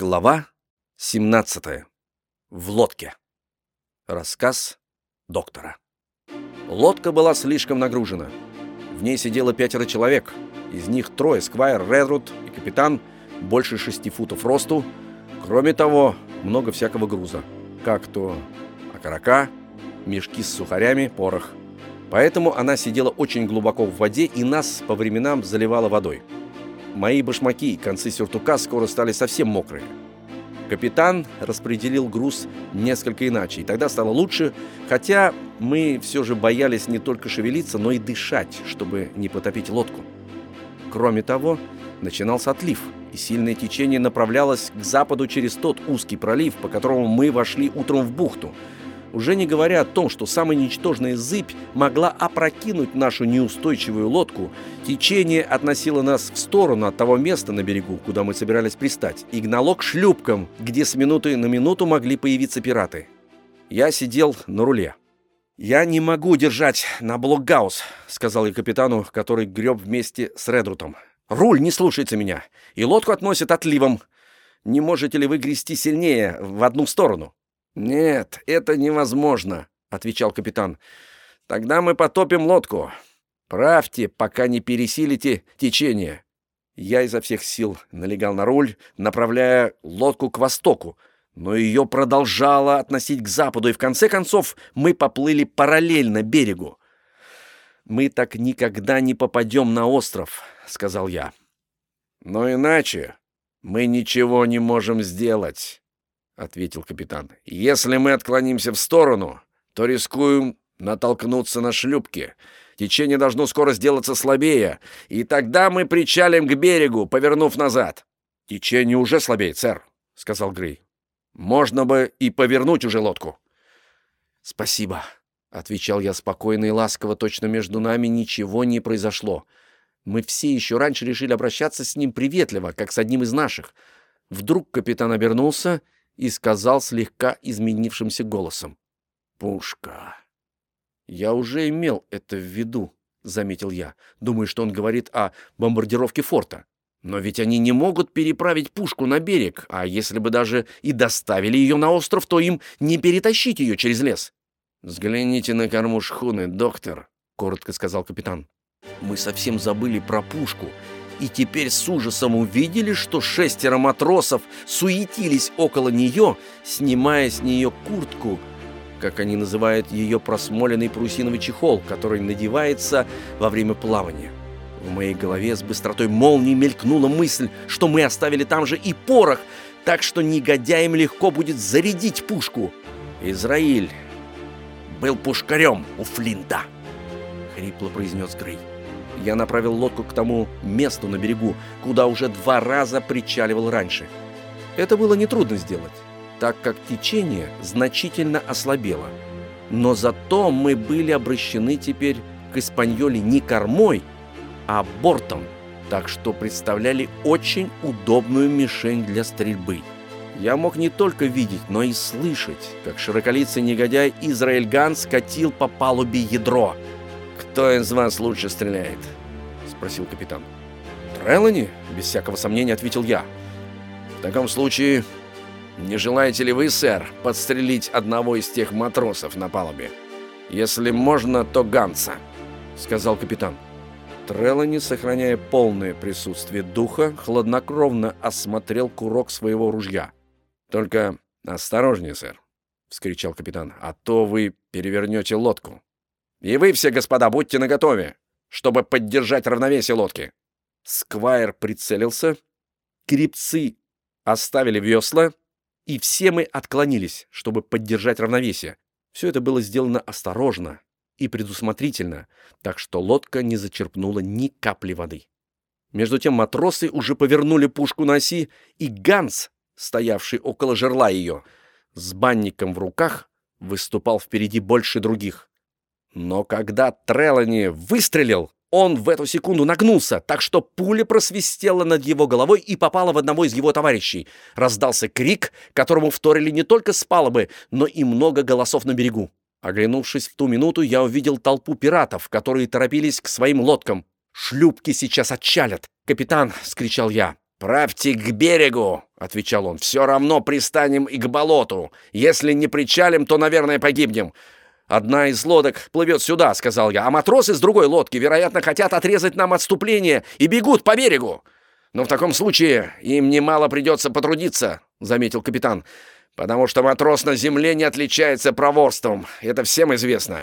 Глава 17. В лодке. Рассказ доктора. Лодка была слишком нагружена. В ней сидело пятеро человек. Из них трое Сквайр, Редруд и капитан, больше шести футов росту. Кроме того, много всякого груза. Как то окорока, мешки с сухарями, порох. Поэтому она сидела очень глубоко в воде и нас по временам заливала водой. Мои башмаки и концы сюртука скоро стали совсем мокрые. Капитан распределил груз несколько иначе, и тогда стало лучше, хотя мы все же боялись не только шевелиться, но и дышать, чтобы не потопить лодку. Кроме того, начинался отлив, и сильное течение направлялось к западу через тот узкий пролив, по которому мы вошли утром в бухту – уже не говоря о том, что самая ничтожная зыбь могла опрокинуть нашу неустойчивую лодку, течение относило нас в сторону от того места на берегу, куда мы собирались пристать, и гнало к шлюпкам, где с минуты на минуту могли появиться пираты. Я сидел на руле. «Я не могу держать на блокгаус», — сказал я капитану, который греб вместе с Редрутом. «Руль не слушается меня, и лодку относит отливом. Не можете ли вы грести сильнее в одну сторону?» «Нет, это невозможно», — отвечал капитан. «Тогда мы потопим лодку. Правьте, пока не пересилите течение». Я изо всех сил налегал на руль, направляя лодку к востоку, но ее продолжало относить к западу, и в конце концов мы поплыли параллельно берегу. «Мы так никогда не попадем на остров», — сказал я. «Но иначе мы ничего не можем сделать», ответил капитан. «Если мы отклонимся в сторону, то рискуем натолкнуться на шлюпки. Течение должно скоро сделаться слабее, и тогда мы причалим к берегу, повернув назад». «Течение уже слабеет, сэр», — сказал Грей. «Можно бы и повернуть уже лодку». «Спасибо», — отвечал я спокойно и ласково, точно между нами ничего не произошло. Мы все еще раньше решили обращаться с ним приветливо, как с одним из наших. Вдруг капитан обернулся и сказал слегка изменившимся голосом. «Пушка». «Я уже имел это в виду», — заметил я. «Думаю, что он говорит о бомбардировке форта. Но ведь они не могут переправить пушку на берег, а если бы даже и доставили ее на остров, то им не перетащить ее через лес». «Взгляните на корму шхуны, доктор», — коротко сказал капитан. «Мы совсем забыли про пушку и теперь с ужасом увидели, что шестеро матросов суетились около нее, снимая с нее куртку, как они называют ее просмоленный парусиновый чехол, который надевается во время плавания. В моей голове с быстротой молнии мелькнула мысль, что мы оставили там же и порох, так что негодяям легко будет зарядить пушку. Израиль был пушкарем у Флинта, хрипло произнес Грей я направил лодку к тому месту на берегу, куда уже два раза причаливал раньше. Это было нетрудно сделать, так как течение значительно ослабело. Но зато мы были обращены теперь к Испаньоле не кормой, а бортом, так что представляли очень удобную мишень для стрельбы. Я мог не только видеть, но и слышать, как широколицый негодяй Израиль Ган скатил по палубе ядро — «Кто из вас лучше стреляет?» — спросил капитан. «Трелани?» — без всякого сомнения ответил я. «В таком случае, не желаете ли вы, сэр, подстрелить одного из тех матросов на палубе? Если можно, то Ганса», — сказал капитан. Трелани, сохраняя полное присутствие духа, хладнокровно осмотрел курок своего ружья. «Только осторожнее, сэр», — вскричал капитан, — «а то вы перевернете лодку». И вы все, господа, будьте наготове, чтобы поддержать равновесие лодки. Сквайр прицелился, крепцы оставили весла, и все мы отклонились, чтобы поддержать равновесие. Все это было сделано осторожно и предусмотрительно, так что лодка не зачерпнула ни капли воды. Между тем матросы уже повернули пушку на оси, и Ганс, стоявший около жерла ее, с банником в руках, выступал впереди больше других. Но когда Трелани выстрелил, он в эту секунду нагнулся, так что пуля просвистела над его головой и попала в одного из его товарищей. Раздался крик, которому вторили не только с палубы, но и много голосов на берегу. Оглянувшись в ту минуту, я увидел толпу пиратов, которые торопились к своим лодкам. «Шлюпки сейчас отчалят!» «Капитан!» — скричал я. «Правьте к берегу!» — отвечал он. «Все равно пристанем и к болоту. Если не причалим, то, наверное, погибнем. «Одна из лодок плывет сюда», — сказал я, «а матросы с другой лодки, вероятно, хотят отрезать нам отступление и бегут по берегу». «Но в таком случае им немало придется потрудиться», — заметил капитан, «потому что матрос на земле не отличается проворством, это всем известно.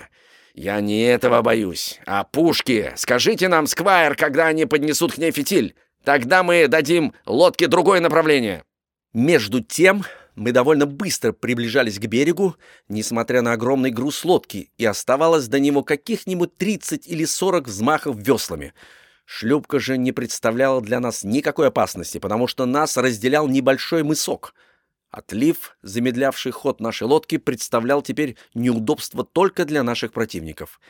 Я не этого боюсь, а пушки. Скажите нам, Сквайр, когда они поднесут к ней фитиль, тогда мы дадим лодке другое направление». Между тем мы довольно быстро приближались к берегу, несмотря на огромный груз лодки, и оставалось до него каких-нибудь 30 или 40 взмахов веслами. Шлюпка же не представляла для нас никакой опасности, потому что нас разделял небольшой мысок. Отлив, замедлявший ход нашей лодки, представлял теперь неудобство только для наших противников.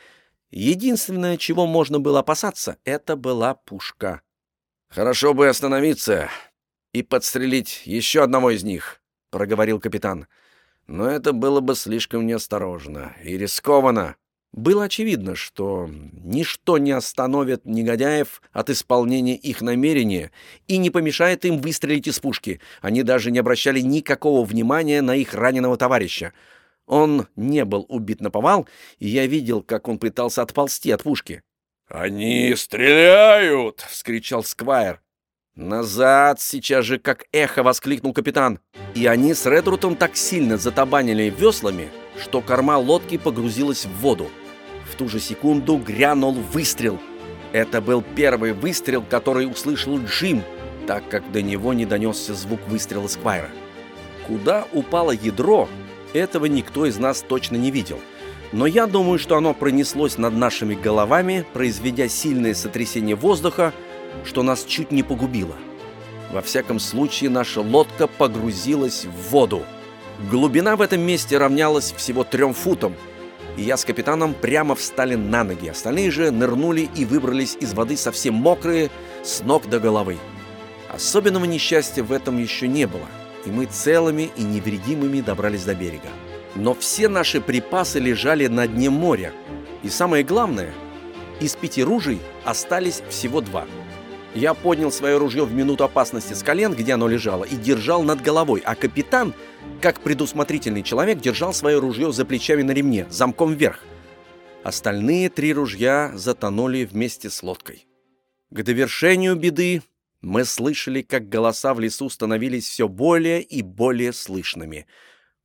Единственное, чего можно было опасаться, это была пушка. «Хорошо бы остановиться и подстрелить еще одного из них», — проговорил капитан. «Но это было бы слишком неосторожно и рискованно». Было очевидно, что ничто не остановит негодяев от исполнения их намерения и не помешает им выстрелить из пушки. Они даже не обращали никакого внимания на их раненого товарища. Он не был убит на повал, и я видел, как он пытался отползти от пушки. «Они стреляют!» — вскричал Сквайр. «Назад!» — сейчас же как эхо воскликнул капитан. И они с Редрутом так сильно затабанили веслами, что корма лодки погрузилась в воду. В ту же секунду грянул выстрел. Это был первый выстрел, который услышал Джим, так как до него не донесся звук выстрела Сквайра. Куда упало ядро, этого никто из нас точно не видел. Но я думаю, что оно пронеслось над нашими головами, произведя сильное сотрясение воздуха, что нас чуть не погубило. Во всяком случае, наша лодка погрузилась в воду. Глубина в этом месте равнялась всего трем футам, и я с капитаном прямо встали на ноги. Остальные же нырнули и выбрались из воды совсем мокрые, с ног до головы. Особенного несчастья в этом еще не было, и мы целыми и невредимыми добрались до берега. Но все наши припасы лежали на дне моря, и самое главное, из пяти ружей остались всего два – я поднял свое ружье в минуту опасности с колен, где оно лежало, и держал над головой, а капитан, как предусмотрительный человек, держал свое ружье за плечами на ремне, замком вверх. Остальные три ружья затонули вместе с лодкой. К довершению беды мы слышали, как голоса в лесу становились все более и более слышными.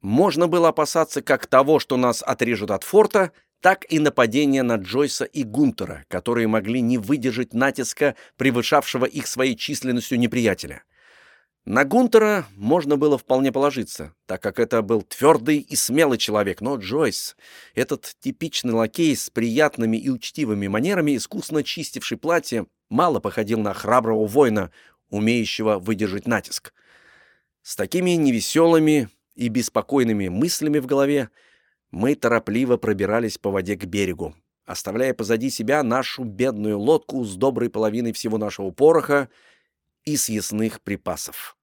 Можно было опасаться как того, что нас отрежут от форта, так и нападения на Джойса и Гунтера, которые могли не выдержать натиска, превышавшего их своей численностью неприятеля. На Гунтера можно было вполне положиться, так как это был твердый и смелый человек, но Джойс, этот типичный лакей с приятными и учтивыми манерами, искусно чистивший платье, мало походил на храброго воина, умеющего выдержать натиск. С такими невеселыми и беспокойными мыслями в голове мы торопливо пробирались по воде к берегу, оставляя позади себя нашу бедную лодку с доброй половиной всего нашего пороха и съестных припасов.